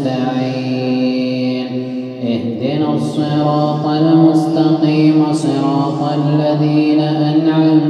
نستعين اهدنا الصراط المستقيم صراط الذين أنعمت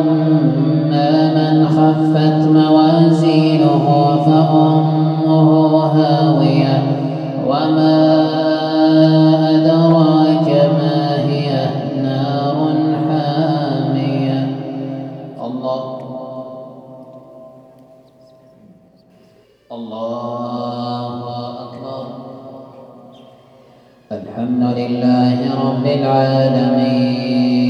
وأما من خفت موازينه فأمه هاوية وما أدراك ما هي؟ نار حامية. الله. الله أكبر. الحمد لله رب العالمين.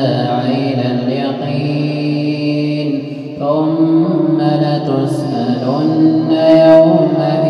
ثم لتسألن يومئذ